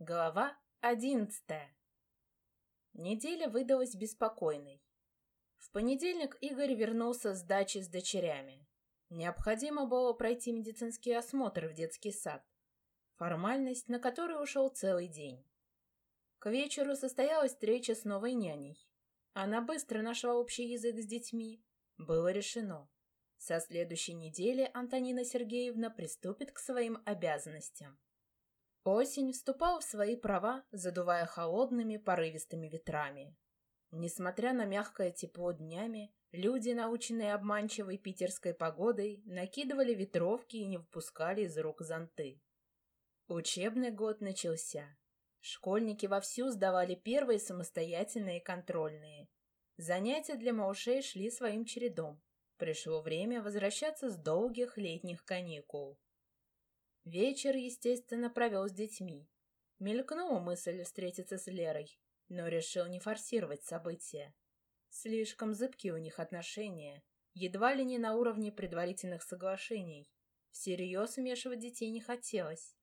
Глава одиннадцатая. Неделя выдалась беспокойной. В понедельник Игорь вернулся с дачи с дочерями. Необходимо было пройти медицинский осмотр в детский сад. Формальность, на которую ушел целый день. К вечеру состоялась встреча с новой няней. Она быстро нашла общий язык с детьми. Было решено. Со следующей недели Антонина Сергеевна приступит к своим обязанностям. Осень вступала в свои права, задувая холодными порывистыми ветрами. Несмотря на мягкое тепло днями, люди, наученные обманчивой питерской погодой, накидывали ветровки и не выпускали из рук зонты. Учебный год начался. Школьники вовсю сдавали первые самостоятельные контрольные. Занятия для малышей шли своим чередом. Пришло время возвращаться с долгих летних каникул. Вечер, естественно, провел с детьми. Мелькнула мысль встретиться с Лерой, но решил не форсировать события. Слишком зыбкие у них отношения, едва ли не на уровне предварительных соглашений. Всерьез вмешивать детей не хотелось.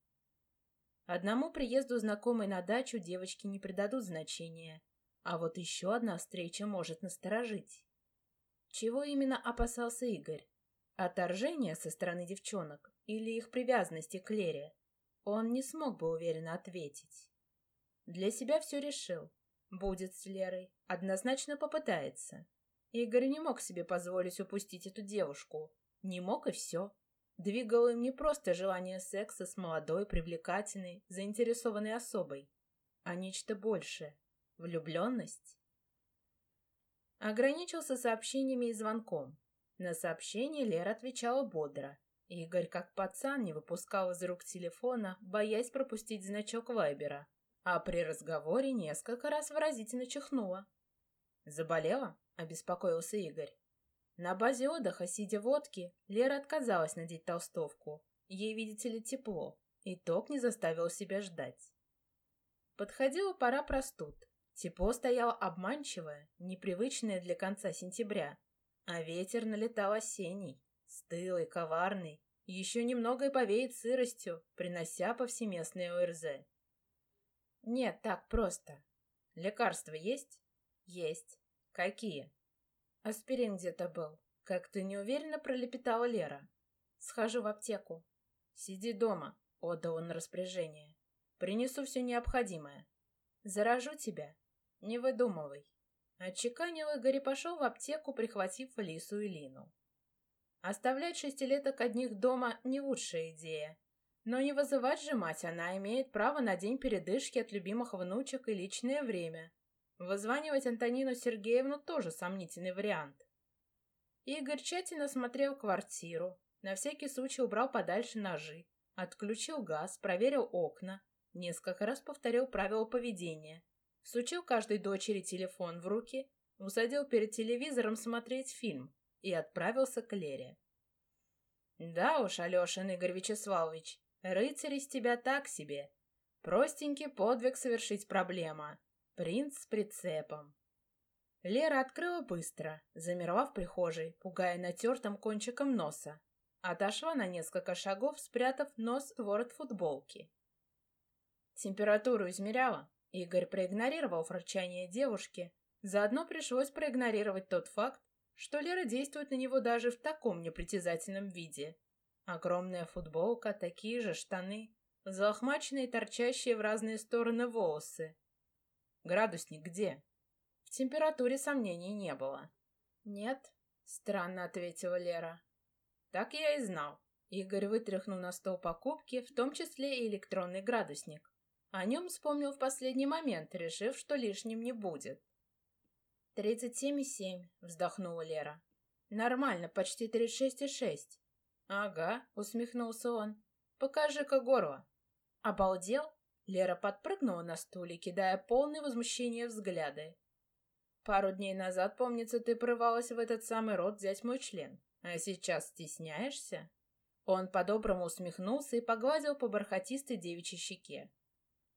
Одному приезду знакомой на дачу девочки не придадут значения, а вот еще одна встреча может насторожить. Чего именно опасался Игорь? Отторжение со стороны девчонок или их привязанности к Лере? Он не смог бы уверенно ответить. Для себя все решил. Будет с Лерой, однозначно попытается. Игорь не мог себе позволить упустить эту девушку. Не мог и все. Двигало им не просто желание секса с молодой, привлекательной, заинтересованной особой, а нечто большее — влюбленность. Ограничился сообщениями и звонком. На сообщение Лера отвечала бодро. Игорь, как пацан, не выпускал из рук телефона, боясь пропустить значок Вайбера, а при разговоре несколько раз выразительно чихнула. «Заболела?» — обеспокоился Игорь. На базе отдыха, сидя в водке, Лера отказалась надеть толстовку. Ей, видите ли, тепло. Итог не заставил себя ждать. Подходила пора простуд. Тепло стояло обманчивое, непривычное для конца сентября, а ветер налетал осенний, стылый, коварный, еще немного и повеет сыростью, принося повсеместное ОРЗ. Нет, так просто. Лекарства есть? Есть. Какие? Аспирин где-то был. Как-то неуверенно пролепетала Лера. Схожу в аптеку. Сиди дома, отдал он распоряжение. Принесу все необходимое. Заражу тебя. Не выдумывай. Отчеканил Игорь и пошел в аптеку, прихватив Лису и Лину. Оставлять шестилеток одних дома – не лучшая идея. Но не вызывать же мать, она имеет право на день передышки от любимых внучек и личное время. Вызванивать Антонину Сергеевну тоже сомнительный вариант. Игорь тщательно смотрел квартиру, на всякий случай убрал подальше ножи, отключил газ, проверил окна, несколько раз повторил правила поведения – всучил каждой дочери телефон в руки, усадил перед телевизором смотреть фильм и отправился к Лере. «Да уж, Алешин Игорь Вячеславович, рыцарь из тебя так себе. Простенький подвиг совершить проблема. Принц с прицепом». Лера открыла быстро, замерла в прихожей, пугая натертым кончиком носа. Отошла на несколько шагов, спрятав нос в ворот футболки. «Температуру измеряла?» Игорь проигнорировал фырчание девушки. Заодно пришлось проигнорировать тот факт, что Лера действует на него даже в таком непритязательном виде. Огромная футболка, такие же штаны, залохмаченные торчащие в разные стороны волосы. Градусник где? В температуре сомнений не было. «Нет», — странно ответила Лера. «Так я и знал». Игорь вытряхнул на стол покупки, в том числе и электронный градусник. О нем вспомнил в последний момент, решив, что лишним не будет. «Тридцать семь и семь», — вздохнула Лера. «Нормально, почти тридцать шесть и шесть». «Ага», — усмехнулся он. «Покажи-ка горло». «Обалдел?» Лера подпрыгнула на стуле, кидая полное возмущение взгляды. «Пару дней назад, помнится, ты прорывалась в этот самый рот взять мой член. А сейчас стесняешься?» Он по-доброму усмехнулся и погладил по бархатистой девичьей щеке.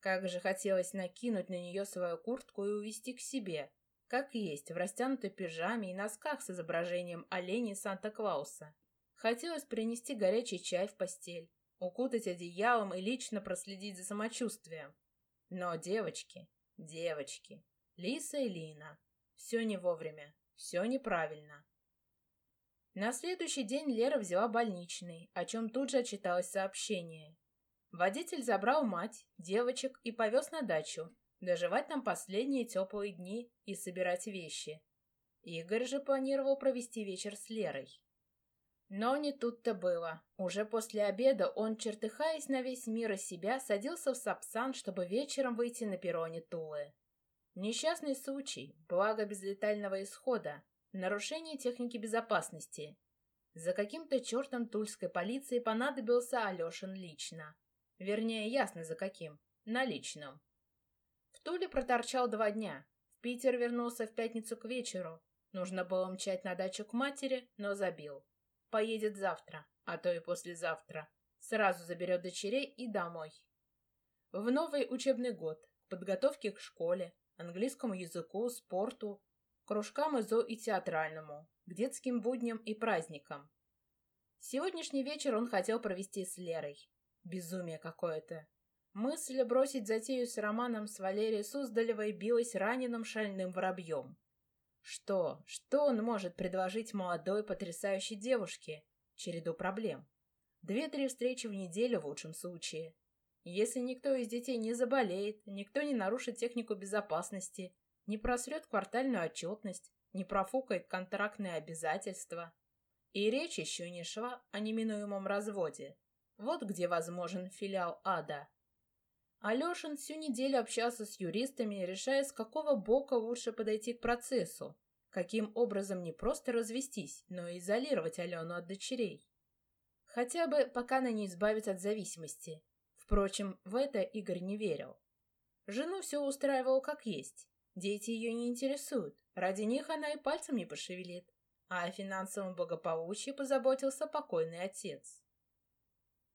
Как же хотелось накинуть на нее свою куртку и увести к себе, как есть, в растянутой пижаме и носках с изображением оленей Санта-Клауса. Хотелось принести горячий чай в постель, укутать одеялом и лично проследить за самочувствием. Но девочки, девочки, Лиса и Лина, все не вовремя, все неправильно. На следующий день Лера взяла больничный, о чем тут же отчиталось сообщение. Водитель забрал мать, девочек и повез на дачу, доживать там последние теплые дни и собирать вещи. Игорь же планировал провести вечер с Лерой. Но не тут-то было. Уже после обеда он, чертыхаясь на весь мир и себя, садился в Сапсан, чтобы вечером выйти на перроне Тулы. Несчастный случай, благо без летального исхода, нарушение техники безопасности. За каким-то чертом тульской полиции понадобился Алешин лично. Вернее, ясно за каким. На личном. В Туле проторчал два дня. В Питер вернулся в пятницу к вечеру. Нужно было мчать на дачу к матери, но забил. Поедет завтра, а то и послезавтра. Сразу заберет дочерей и домой. В новый учебный год, к подготовке к школе, английскому языку, спорту, кружкам ИЗО и театральному, к детским будням и праздникам. Сегодняшний вечер он хотел провести с Лерой. Безумие какое-то. Мысль бросить затею с романом с Валерией Суздалевой билась раненым шальным воробьем. Что, что он может предложить молодой потрясающей девушке? Череду проблем. Две-три встречи в неделю в лучшем случае. Если никто из детей не заболеет, никто не нарушит технику безопасности, не просрет квартальную отчетность, не профукает контрактные обязательства. И речь еще не шла о неминуемом разводе. Вот где возможен филиал ада. Алешин всю неделю общался с юристами, решая, с какого бока лучше подойти к процессу, каким образом не просто развестись, но и изолировать Алену от дочерей. Хотя бы пока она не избавит от зависимости. Впрочем, в это Игорь не верил. Жену все устраивало как есть. Дети ее не интересуют. Ради них она и пальцем не пошевелит. А о финансовом благополучии позаботился покойный отец.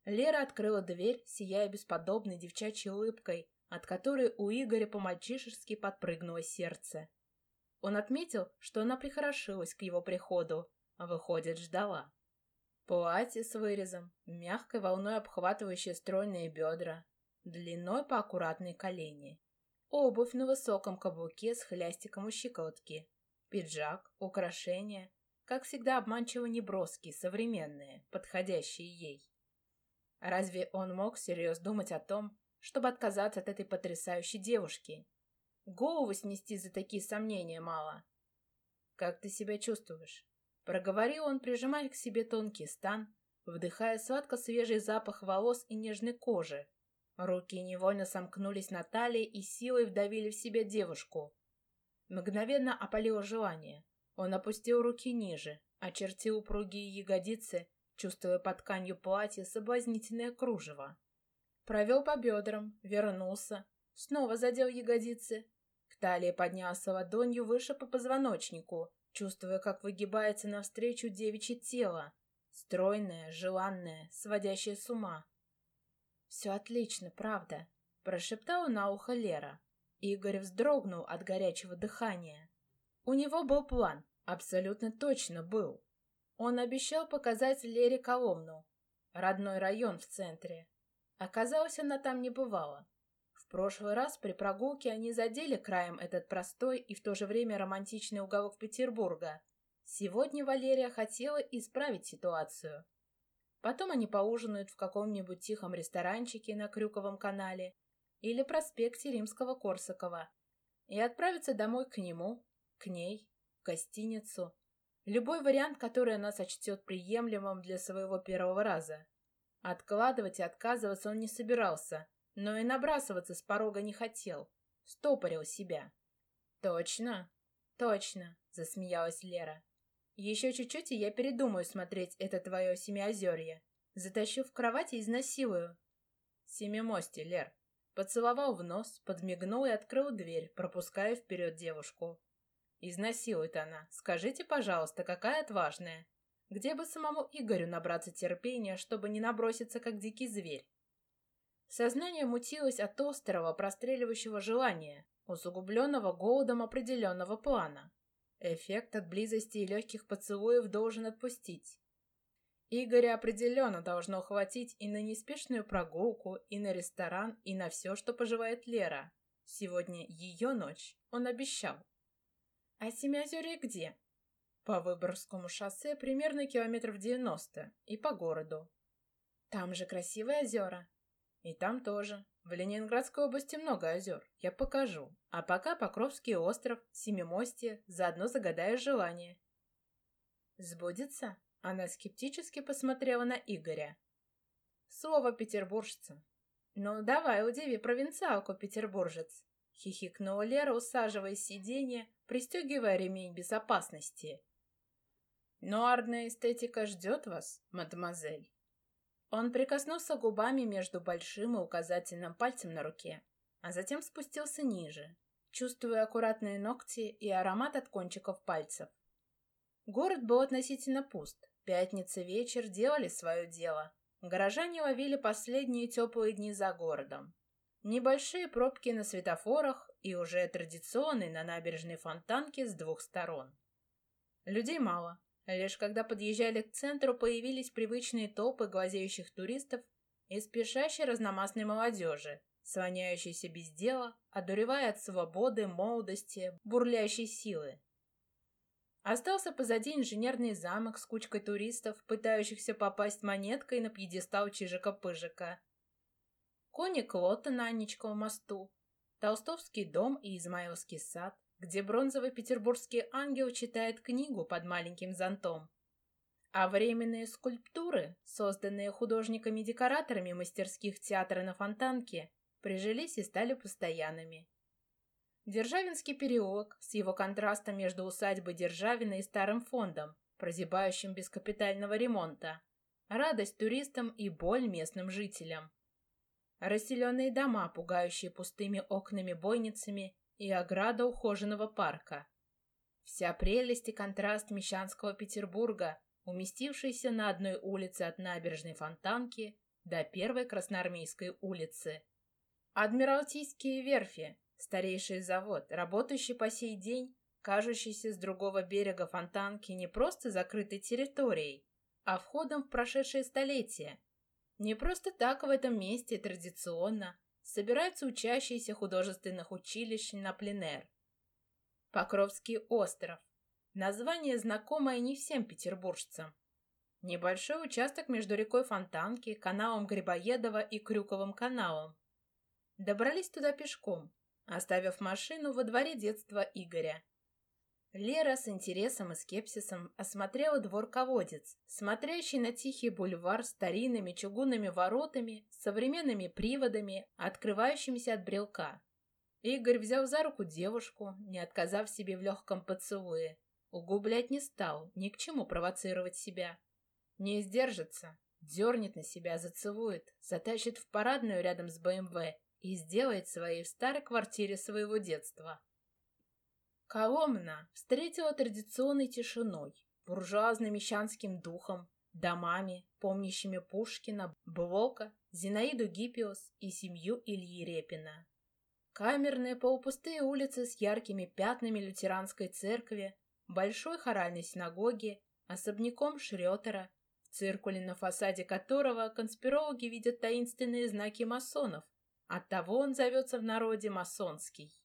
Лера открыла дверь, сияя бесподобной девчачьей улыбкой, от которой у Игоря по-мальчишески подпрыгнуло сердце. Он отметил, что она прихорошилась к его приходу, а выходит, ждала. Платье с вырезом, мягкой волной обхватывающее стройные бедра, длиной по аккуратной колени. Обувь на высоком каблуке с хлястиком у щиколотки. Пиджак, украшения, как всегда обманчиво неброские, современные, подходящие ей. Разве он мог всерьез думать о том, чтобы отказаться от этой потрясающей девушки? Голову снести за такие сомнения мало. «Как ты себя чувствуешь?» Проговорил он, прижимая к себе тонкий стан, вдыхая сладко-свежий запах волос и нежной кожи. Руки невольно сомкнулись на талии и силой вдавили в себя девушку. Мгновенно опалило желание. Он опустил руки ниже, очертил упругие ягодицы чувствуя под тканью платья соблазнительное кружево. Провел по бедрам, вернулся, снова задел ягодицы. К талии поднялся ладонью выше по позвоночнику, чувствуя, как выгибается навстречу девичье тело, стройное, желанное, сводящее с ума. «Все отлично, правда», — прошептала на ухо Лера. Игорь вздрогнул от горячего дыхания. У него был план, абсолютно точно был. Он обещал показать Лере Коломну, родной район в центре. Оказалось, она там не бывала. В прошлый раз при прогулке они задели краем этот простой и в то же время романтичный уголок Петербурга. Сегодня Валерия хотела исправить ситуацию. Потом они поужинают в каком-нибудь тихом ресторанчике на Крюковом канале или проспекте Римского-Корсакова и отправятся домой к нему, к ней, в гостиницу. Любой вариант, который она сочтет приемлемым для своего первого раза. Откладывать и отказываться он не собирался, но и набрасываться с порога не хотел. Стопорил себя. «Точно? Точно!» — засмеялась Лера. «Еще чуть-чуть, и я передумаю смотреть это твое семиозерье. Затащу в кровать и изнасилую». «Семимости, Лер». Поцеловал в нос, подмигнул и открыл дверь, пропуская вперед девушку. Изнасилует она. Скажите, пожалуйста, какая отважная. Где бы самому Игорю набраться терпения, чтобы не наброситься, как дикий зверь? Сознание мутилось от острого, простреливающего желания, усугубленного голодом определенного плана. Эффект от близости и легких поцелуев должен отпустить. Игоря определенно должно хватить и на неспешную прогулку, и на ресторан, и на все, что поживает Лера. Сегодня ее ночь, он обещал. А Семиозерье где? По Выборгскому шоссе примерно километров девяносто, и по городу. Там же красивые озера. И там тоже. В Ленинградской области много озер. Я покажу. А пока Покровский остров, Семимостье, заодно загадаю желание. Сбудется? Она скептически посмотрела на Игоря. Слово петербуржца. «Ну, давай, удиви провинциалку, петербуржец!» — хихикнула Лера, усаживаясь в сиденье, пристегивая ремень безопасности. «Нуарная эстетика ждет вас, мадемуазель!» Он прикоснулся губами между большим и указательным пальцем на руке, а затем спустился ниже, чувствуя аккуратные ногти и аромат от кончиков пальцев. Город был относительно пуст, Пятница вечер делали свое дело. Горожане ловили последние теплые дни за городом. Небольшие пробки на светофорах и уже традиционные на набережной фонтанке с двух сторон. Людей мало. Лишь когда подъезжали к центру, появились привычные толпы глазеющих туристов и спешащей разномастной молодежи, слоняющейся без дела, одуревая от свободы, молодости, бурлящей силы. Остался позади инженерный замок с кучкой туристов, пытающихся попасть монеткой на пьедестал Чижика-Пыжика. Коник Лота на Анничковом мосту, Толстовский дом и Измаилский сад, где бронзовый петербургский ангел читает книгу под маленьким зонтом. А временные скульптуры, созданные художниками-декораторами мастерских театра на Фонтанке, прижились и стали постоянными. Державинский переулок с его контрастом между усадьбой Державина и старым фондом, прозябающим без капитального ремонта. Радость туристам и боль местным жителям. Расселенные дома, пугающие пустыми окнами-бойницами и ограда ухоженного парка. Вся прелесть и контраст мещанского Петербурга, уместившийся на одной улице от набережной Фонтанки до первой Красноармейской улицы. Адмиралтейские верфи, Старейший завод, работающий по сей день, кажущийся с другого берега фонтанки не просто закрытой территорией, а входом в прошедшее столетие. Не просто так в этом месте традиционно собираются учащиеся художественных училищ на пленэр. Покровский остров. Название знакомое не всем петербуржцам. Небольшой участок между рекой Фонтанки, каналом Грибоедова и Крюковым каналом. Добрались туда пешком, оставив машину во дворе детства Игоря. Лера с интересом и скепсисом осмотрела двор-колодец, смотрящий на тихий бульвар старинными чугунными воротами, современными приводами, открывающимися от брелка. Игорь взял за руку девушку, не отказав себе в легком поцелуе. Угублять не стал, ни к чему провоцировать себя. Не сдержится, дернет на себя, зацелует, затащит в парадную рядом с БМВ и сделает своей в старой квартире своего детства. Коломна встретила традиционной тишиной, буржуазно-мещанским духом, домами, помнящими Пушкина, Блока, Зинаиду Гиппиус и семью Ильи Репина. Камерные полупустые улицы с яркими пятнами лютеранской церкви, большой хоральной синагоги, особняком Шрётера, в циркуле на фасаде которого конспирологи видят таинственные знаки масонов, Оттого он зовется в народе масонский.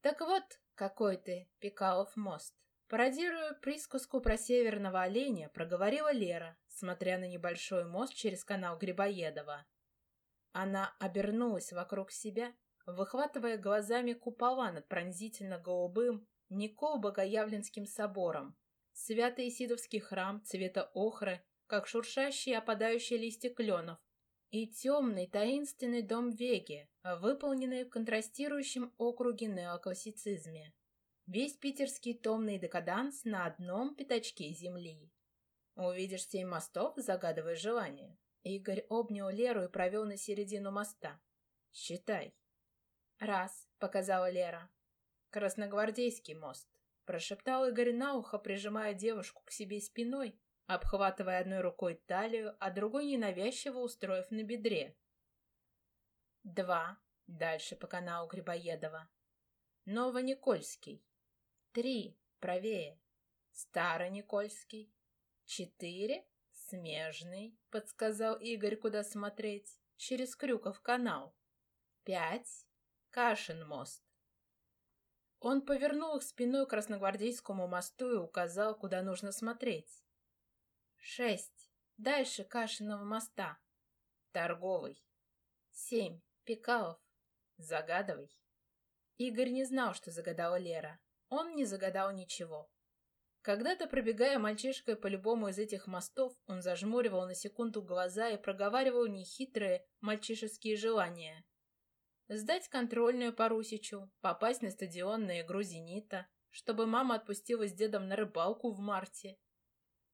Так вот, какой ты, Пикалов мост. Пародируя присказку про северного оленя, проговорила Лера, смотря на небольшой мост через канал Грибоедова. Она обернулась вокруг себя, выхватывая глазами купола над пронзительно-голубым Никол-Богоявленским собором, святый Исидовский храм цвета охры, как шуршащие опадающие листья кленов, и темный таинственный дом Веги, выполненный в контрастирующем округе неоклассицизме. Весь питерский томный декаданс на одном пятачке земли. Увидишь семь мостов, загадывая желание. Игорь обнял Леру и провел на середину моста. Считай. Раз, показала Лера. Красногвардейский мост. Прошептал Игорь на ухо, прижимая девушку к себе спиной обхватывая одной рукой талию, а другой ненавязчиво устроив на бедре. Два. Дальше по каналу Грибоедова. Новоникольский. Три. Правее. Староникольский. Четыре. Смежный, подсказал Игорь, куда смотреть, через Крюков канал. Пять. Кашин мост. Он повернул их спиной к Красногвардейскому мосту и указал, куда нужно смотреть. Шесть. Дальше Кашиного моста. Торговый. Семь. Пикалов. Загадывай. Игорь не знал, что загадала Лера. Он не загадал ничего. Когда-то, пробегая мальчишкой по любому из этих мостов, он зажмуривал на секунду глаза и проговаривал нехитрые мальчишеские желания. Сдать контрольную по Русичу, попасть на стадион на игру «Зенита», чтобы мама отпустила с дедом на рыбалку в марте.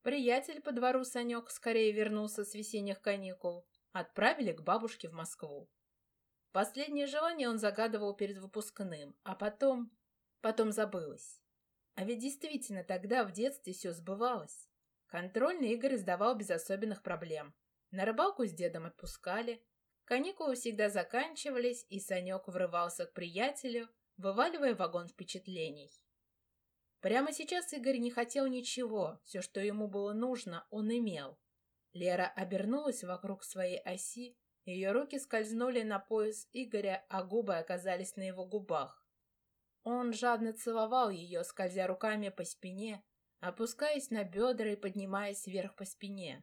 Приятель по двору Санек скорее вернулся с весенних каникул. Отправили к бабушке в Москву. Последнее желание он загадывал перед выпускным, а потом... потом забылось. А ведь действительно тогда в детстве все сбывалось. Контрольный Игорь сдавал без особенных проблем. На рыбалку с дедом отпускали, Каникулы всегда заканчивались, и Санек врывался к приятелю, вываливая вагон впечатлений. Прямо сейчас Игорь не хотел ничего, все, что ему было нужно, он имел. Лера обернулась вокруг своей оси, ее руки скользнули на пояс Игоря, а губы оказались на его губах. Он жадно целовал ее, скользя руками по спине, опускаясь на бедра и поднимаясь вверх по спине.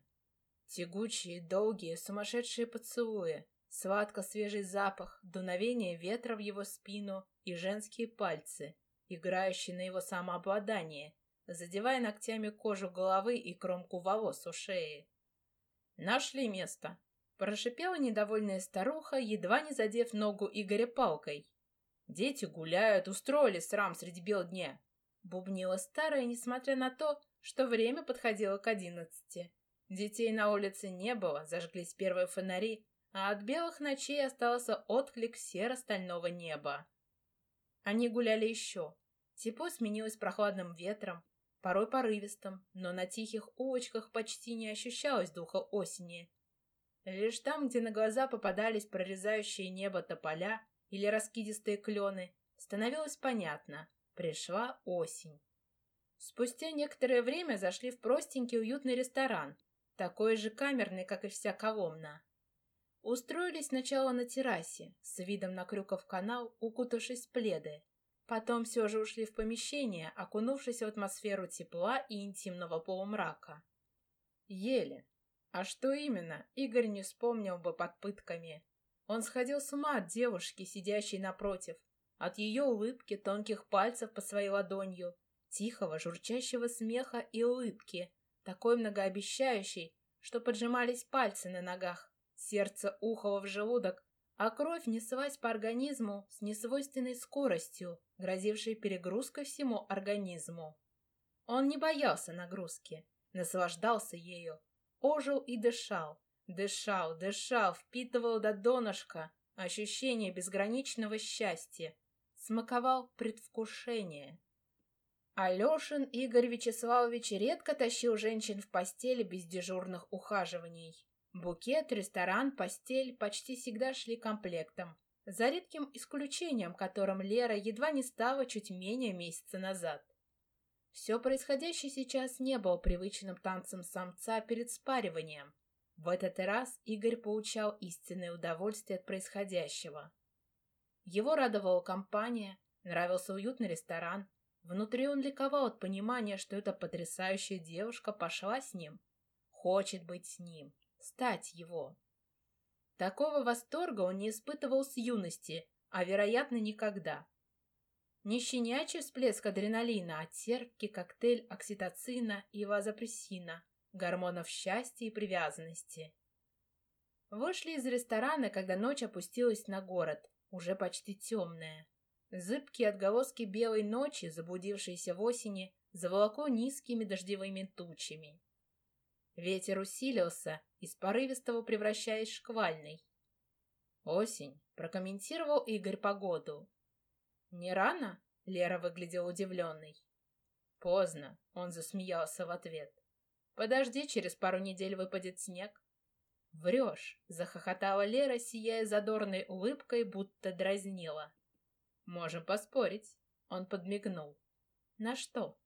Тягучие, долгие, сумасшедшие поцелуи, сладко-свежий запах, дуновение ветра в его спину и женские пальцы, играющие на его самообладание, задевая ногтями кожу головы и кромку волос у шеи. «Нашли место!» — прошипела недовольная старуха, едва не задев ногу Игоря палкой. «Дети гуляют, устроили срам среди бел дня!» — бубнила старая, несмотря на то, что время подходило к одиннадцати. Детей на улице не было, зажглись первые фонари, а от белых ночей остался отклик серо-стального неба. Они гуляли еще. Тепло сменилось прохладным ветром, порой порывистым, но на тихих улочках почти не ощущалось духа осени. Лишь там, где на глаза попадались прорезающие небо тополя или раскидистые клены, становилось понятно — пришла осень. Спустя некоторое время зашли в простенький уютный ресторан, такой же камерный, как и вся Коломна. Устроились сначала на террасе, с видом на Крюков канал, укутавшись в пледы. Потом все же ушли в помещение, окунувшись в атмосферу тепла и интимного полумрака. Ели. А что именно, Игорь не вспомнил бы под пытками. Он сходил с ума от девушки, сидящей напротив, от ее улыбки, тонких пальцев по своей ладонью, тихого, журчащего смеха и улыбки, такой многообещающий, что поджимались пальцы на ногах, сердце ухало в желудок, а кровь неслась по организму с несвойственной скоростью, грозившей перегрузкой всему организму. Он не боялся нагрузки, наслаждался ею, ожил и дышал, дышал, дышал, впитывал до донышка ощущение безграничного счастья, смаковал предвкушение. Алешин Игорь Вячеславович редко тащил женщин в постели без дежурных ухаживаний. Букет, ресторан, постель почти всегда шли комплектом, за редким исключением, которым Лера едва не стала чуть менее месяца назад. Все происходящее сейчас не было привычным танцем самца перед спариванием. В этот раз Игорь получал истинное удовольствие от происходящего. Его радовала компания, нравился уютный ресторан, Внутри он ликовал от понимания, что эта потрясающая девушка пошла с ним, хочет быть с ним, стать его. Такого восторга он не испытывал с юности, а, вероятно, никогда. Не щенячий всплеск адреналина, а терпкий коктейль окситоцина и вазопрессина, гормонов счастья и привязанности. Вышли из ресторана, когда ночь опустилась на город, уже почти темная. Зыбкие отголоски белой ночи, забудившейся в осени, заволокло низкими дождевыми тучами. Ветер усилился, из порывистого превращаясь в шквальный. «Осень», — прокомментировал Игорь погоду. «Не рано?» — Лера выглядел удивленной. «Поздно», — он засмеялся в ответ. «Подожди, через пару недель выпадет снег». «Врешь», — захохотала Лера, сияя задорной улыбкой, будто дразнила. «Можем поспорить». Он подмигнул. «На что?»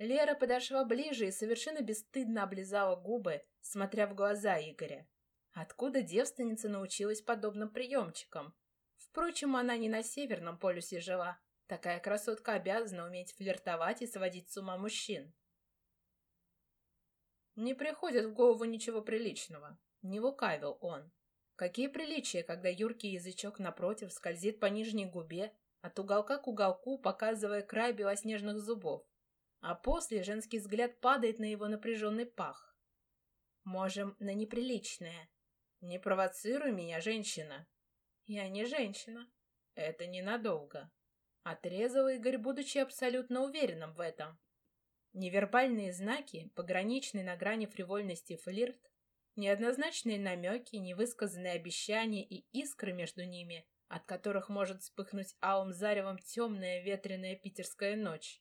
Лера подошла ближе и совершенно бесстыдно облизала губы, смотря в глаза Игоря. Откуда девственница научилась подобным приемчикам? Впрочем, она не на Северном полюсе жила. Такая красотка обязана уметь флиртовать и сводить с ума мужчин. Не приходит в голову ничего приличного. Не лукавил он. Какие приличия, когда юркий язычок напротив скользит по нижней губе, от уголка к уголку, показывая край белоснежных зубов, а после женский взгляд падает на его напряженный пах. Можем на неприличное. Не провоцируй меня, женщина. Я не женщина. Это ненадолго. Отрезал Игорь, будучи абсолютно уверенным в этом. Невербальные знаки, пограничный на грани фривольности флирт, неоднозначные намеки, невысказанные обещания и искры между ними, от которых может вспыхнуть алым заревом темная ветреная питерская ночь.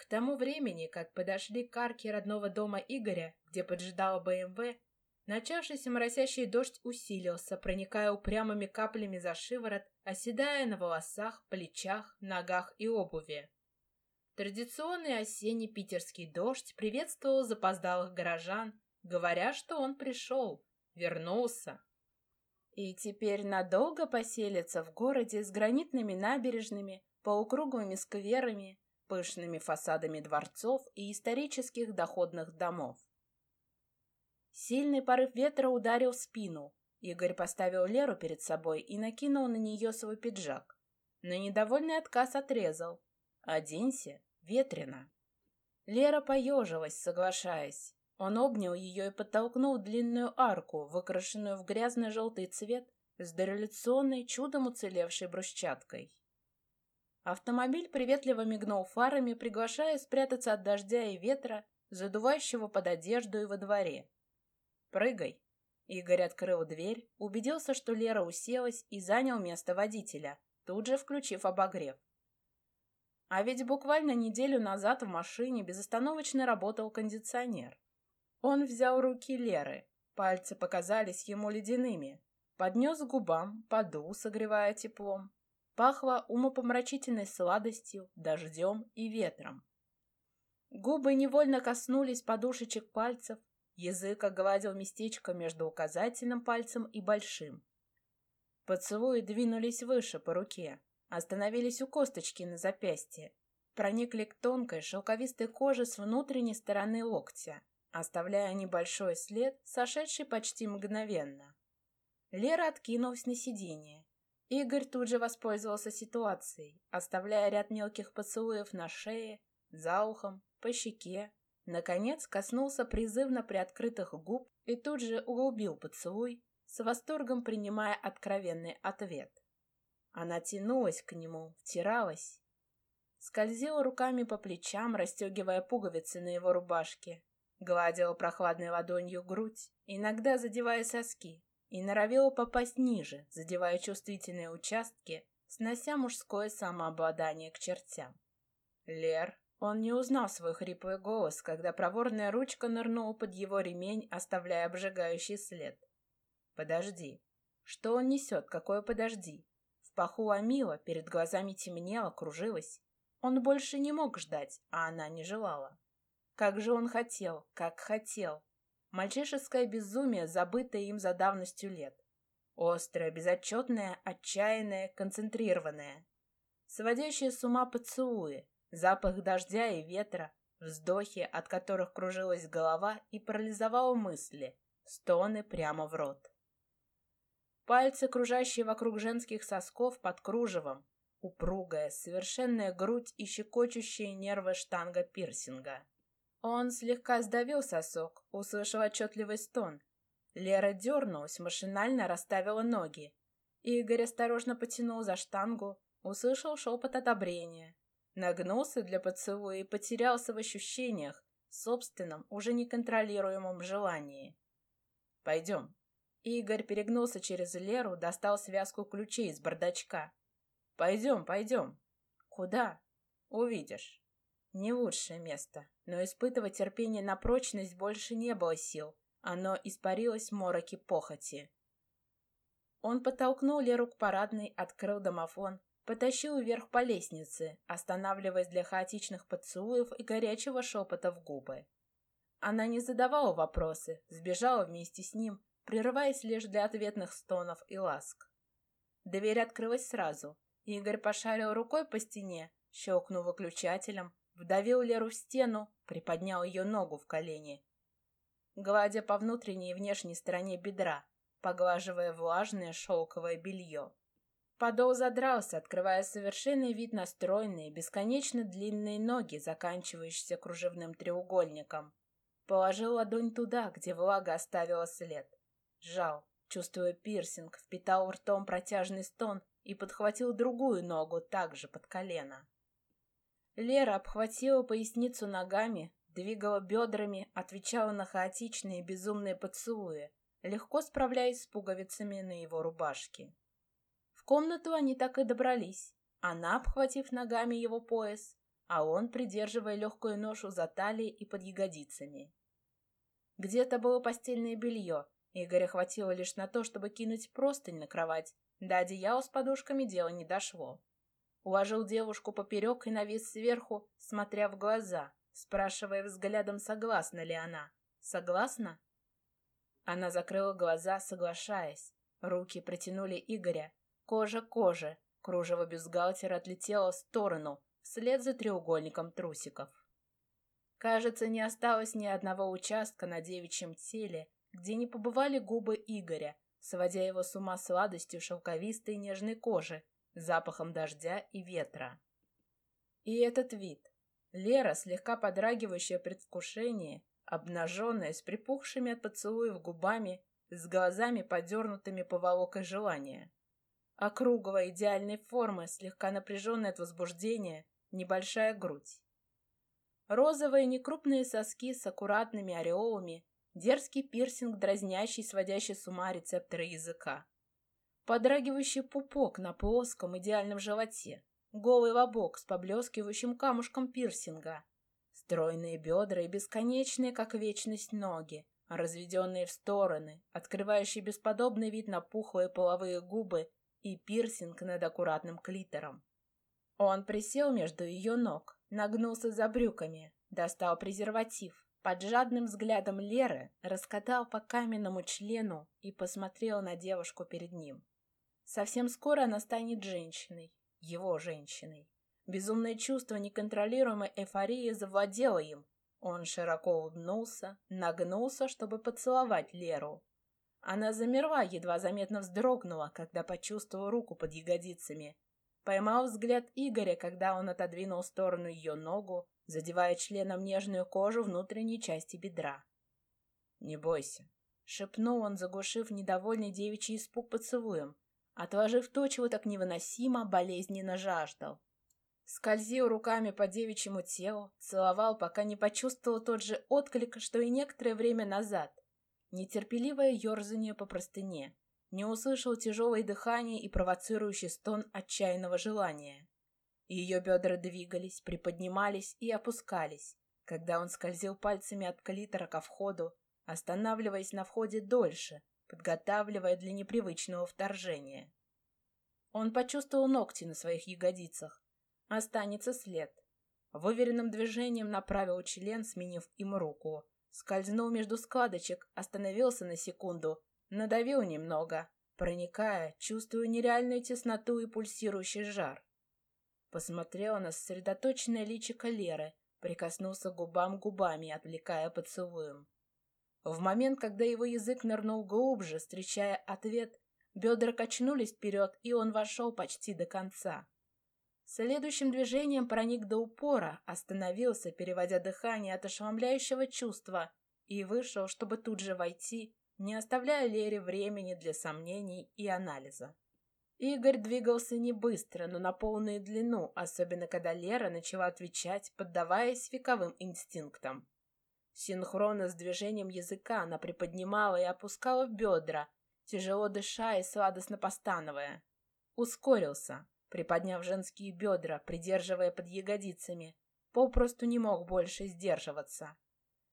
К тому времени, как подошли к арке родного дома Игоря, где поджидала БМВ, начавшийся моросящий дождь усилился, проникая упрямыми каплями за шиворот, оседая на волосах, плечах, ногах и обуви. Традиционный осенний питерский дождь приветствовал запоздалых горожан, говоря, что он пришел, вернулся. И теперь надолго поселится в городе с гранитными набережными, полукруглыми скверами, пышными фасадами дворцов и исторических доходных домов. Сильный порыв ветра ударил в спину. Игорь поставил Леру перед собой и накинул на нее свой пиджак. На недовольный отказ отрезал. «Оденься, ветрено». Лера поежилась, соглашаясь. Он обнял ее и подтолкнул длинную арку, выкрашенную в грязно-желтый цвет, с дореволюционной, чудом уцелевшей брусчаткой. Автомобиль приветливо мигнул фарами, приглашая спрятаться от дождя и ветра, задувающего под одежду и во дворе. «Прыгай!» Игорь открыл дверь, убедился, что Лера уселась и занял место водителя, тут же включив обогрев. А ведь буквально неделю назад в машине безостановочно работал кондиционер. Он взял руки Леры, пальцы показались ему ледяными, поднес к губам, подул, согревая теплом. Пахло умопомрачительной сладостью, дождем и ветром. Губы невольно коснулись подушечек пальцев, язык огладил местечко между указательным пальцем и большим. Поцелуи двинулись выше по руке, остановились у косточки на запястье, проникли к тонкой шелковистой коже с внутренней стороны локтя, оставляя небольшой след, сошедший почти мгновенно. Лера откинулась на сиденье. Игорь тут же воспользовался ситуацией, оставляя ряд мелких поцелуев на шее, за ухом, по щеке. Наконец коснулся призывно приоткрытых губ и тут же углубил поцелуй, с восторгом принимая откровенный ответ. Она тянулась к нему, втиралась, скользила руками по плечам, расстегивая пуговицы на его рубашке, Гладила прохладной ладонью грудь, иногда задевая соски, и норовила попасть ниже, задевая чувствительные участки, снося мужское самообладание к чертям. Лер, он не узнал свой хриплый голос, когда проворная ручка нырнула под его ремень, оставляя обжигающий след. «Подожди. Что он несет? Какое подожди?» В паху ломило, перед глазами темнело, кружилось. Он больше не мог ждать, а она не желала. Как же он хотел, как хотел. Мальчишеское безумие, забытое им за давностью лет. Острое, безотчетное, отчаянное, концентрированное. Сводящие с ума поцелуи, запах дождя и ветра, вздохи, от которых кружилась голова и парализовала мысли, стоны прямо в рот. Пальцы, кружащие вокруг женских сосков под кружевом, упругая, совершенная грудь и щекочущие нервы штанга пирсинга. Он слегка сдавил сосок, услышал отчетливый стон. Лера дернулась, машинально расставила ноги. Игорь осторожно потянул за штангу, услышал шепот одобрения. Нагнулся для поцелуя и потерялся в ощущениях, собственном, уже неконтролируемом желании. «Пойдем». Игорь перегнулся через Леру, достал связку ключей из бардачка. «Пойдем, пойдем». «Куда?» «Увидишь». Не лучшее место, но испытывать терпение на прочность больше не было сил. Оно испарилось в мороке похоти. Он подтолкнул Леру к парадной, открыл домофон, потащил вверх по лестнице, останавливаясь для хаотичных поцелуев и горячего шепота в губы. Она не задавала вопросы, сбежала вместе с ним, прерываясь лишь для ответных стонов и ласк. Дверь открылась сразу. Игорь пошарил рукой по стене, щелкнул выключателем, вдавил Леру в стену, приподнял ее ногу в колени. Гладя по внутренней и внешней стороне бедра, поглаживая влажное шелковое белье. Подол задрался, открывая совершенный вид на стройные, бесконечно длинные ноги, заканчивающиеся кружевным треугольником. Положил ладонь туда, где влага оставила след. Сжал, чувствуя пирсинг, впитал ртом протяжный стон и подхватил другую ногу также под колено. Лера обхватила поясницу ногами, двигала бедрами, отвечала на хаотичные безумные поцелуи, легко справляясь с пуговицами на его рубашке. В комнату они так и добрались, она обхватив ногами его пояс, а он придерживая легкую ношу за талией и под ягодицами. Где-то было постельное белье, Игоря хватило лишь на то, чтобы кинуть простынь на кровать, до одеяла с подушками дело не дошло. Уложил девушку поперек и навис сверху, смотря в глаза, спрашивая взглядом, согласна ли она. Согласна? Она закрыла глаза, соглашаясь. Руки протянули Игоря. Кожа кожи. Кружево бюстгальтера отлетело в сторону, вслед за треугольником трусиков. Кажется, не осталось ни одного участка на девичьем теле, где не побывали губы Игоря, сводя его с ума сладостью шелковистой нежной кожи, запахом дождя и ветра. И этот вид. Лера, слегка подрагивающая предвкушение, обнаженная, с припухшими от поцелуев губами, с глазами, подернутыми поволокой желания. Округлая идеальной формы, слегка напряженная от возбуждения, небольшая грудь. Розовые некрупные соски с аккуратными ореолами, дерзкий пирсинг, дразнящий, сводящий с ума рецепторы языка. Подрагивающий пупок на плоском идеальном животе, голый лобок с поблескивающим камушком пирсинга, стройные бедра и бесконечные, как вечность, ноги, разведенные в стороны, открывающие бесподобный вид на пухлые половые губы и пирсинг над аккуратным клитором. Он присел между ее ног, нагнулся за брюками, достал презерватив, под жадным взглядом Леры раскатал по каменному члену и посмотрел на девушку перед ним. Совсем скоро она станет женщиной, его женщиной. Безумное чувство неконтролируемой эйфории завладело им. Он широко улыбнулся, нагнулся, чтобы поцеловать Леру. Она замерла, едва заметно вздрогнула, когда почувствовала руку под ягодицами. Поймал взгляд Игоря, когда он отодвинул в сторону ее ногу, задевая членом нежную кожу внутренней части бедра. «Не бойся», — шепнул он, заглушив недовольный девичий испуг поцелуем, отложив то, чего так невыносимо, болезненно жаждал. Скользил руками по девичьему телу, целовал, пока не почувствовал тот же отклик, что и некоторое время назад. Нетерпеливое ерзание по простыне. Не услышал тяжелое дыхание и провоцирующий стон отчаянного желания. Ее бедра двигались, приподнимались и опускались, когда он скользил пальцами от клитора ко входу, останавливаясь на входе дольше, подготавливая для непривычного вторжения. Он почувствовал ногти на своих ягодицах. Останется след. Выверенным движением направил член, сменив им руку. Скользнул между складочек, остановился на секунду, надавил немного, проникая, чувствуя нереальную тесноту и пульсирующий жар. Посмотрел на сосредоточенное личико Леры, прикоснулся губам губами, отвлекая поцелуем. В момент, когда его язык нырнул глубже, встречая ответ, бедра качнулись вперед, и он вошел почти до конца. Следующим движением проник до упора, остановился, переводя дыхание от ошеломляющего чувства, и вышел, чтобы тут же войти, не оставляя Лере времени для сомнений и анализа. Игорь двигался не быстро, но на полную длину, особенно когда Лера начала отвечать, поддаваясь вековым инстинктам. Синхронно с движением языка она приподнимала и опускала бедра, тяжело дыша и сладостно постановая. Ускорился, приподняв женские бедра, придерживая под ягодицами. Попросту не мог больше сдерживаться.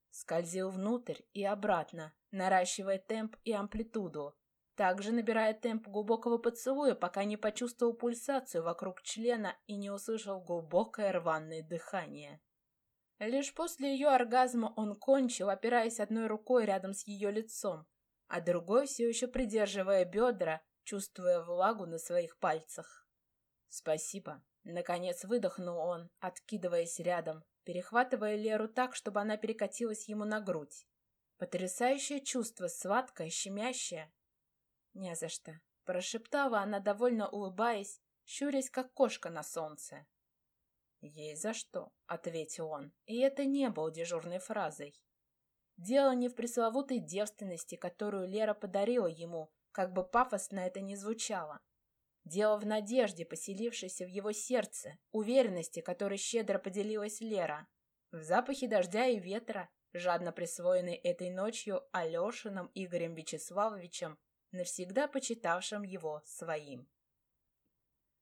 Скользил внутрь и обратно, наращивая темп и амплитуду, также набирая темп глубокого поцелуя, пока не почувствовал пульсацию вокруг члена и не услышал глубокое рваное дыхание. Лишь после ее оргазма он кончил, опираясь одной рукой рядом с ее лицом, а другой все еще придерживая бедра, чувствуя влагу на своих пальцах. «Спасибо», — наконец выдохнул он, откидываясь рядом, перехватывая Леру так, чтобы она перекатилась ему на грудь. Потрясающее чувство, сладкое, щемящее. «Не за что», — прошептала она, довольно улыбаясь, щурясь, как кошка на солнце. «Ей за что», — ответил он, и это не было дежурной фразой. Дело не в пресловутой девственности, которую Лера подарила ему, как бы пафосно это ни звучало. Дело в надежде, поселившейся в его сердце, уверенности, которой щедро поделилась Лера, в запахе дождя и ветра, жадно присвоенной этой ночью Алешиным Игорем Вячеславовичем, навсегда почитавшим его своим.